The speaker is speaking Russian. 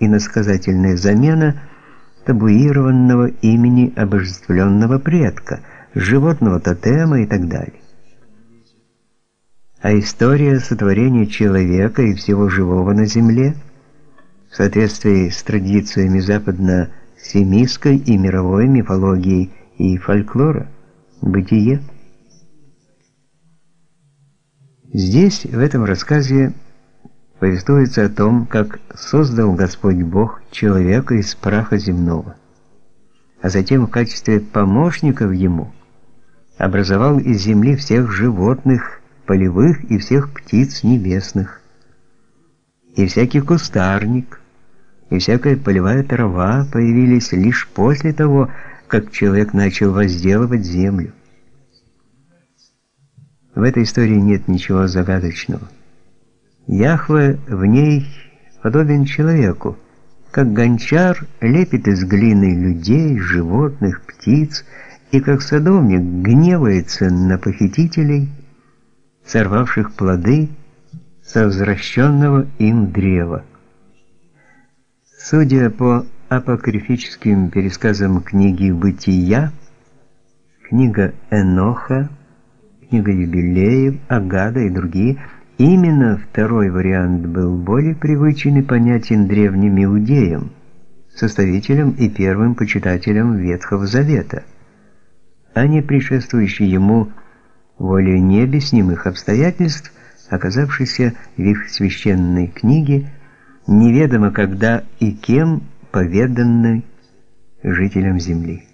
иносказательная замена табуированного имени обожествленного предка, животного тотема и так далее. А история сотворения человека и всего живого на земле в соответствии с традициями западно-семитской и мировой мифологии и фольклора, бытие. Здесь, в этом рассказе, повествуется о том, как создал Господь Бог человека из праха земного, а затем в качестве помощников ему образовал из земли всех животных полевых и всех птиц небесных, и всякий кустарник, и всякая полевая трава появились лишь после того, как человек начал возделывать землю. В этой истории нет ничего загадочного. Яхве в ней подобен человеку, как гончар лепит из глины людей, животных, птиц, и как садовник гневается на похитителей, сорвавших плоды со возвращенного им древа. Судя по апокрифическим пересказам книги «Бытия», книга Эноха, книга Юбилеев, Агада и другие – Именно второй вариант был более привычен и понятен древним иудеям, составителям и первым почитателям Ветхого Завета, а не предшествующий ему волей необъяснимых обстоятельств, оказавшихся в их священной книге, неведомо когда и кем поведанной жителям земли.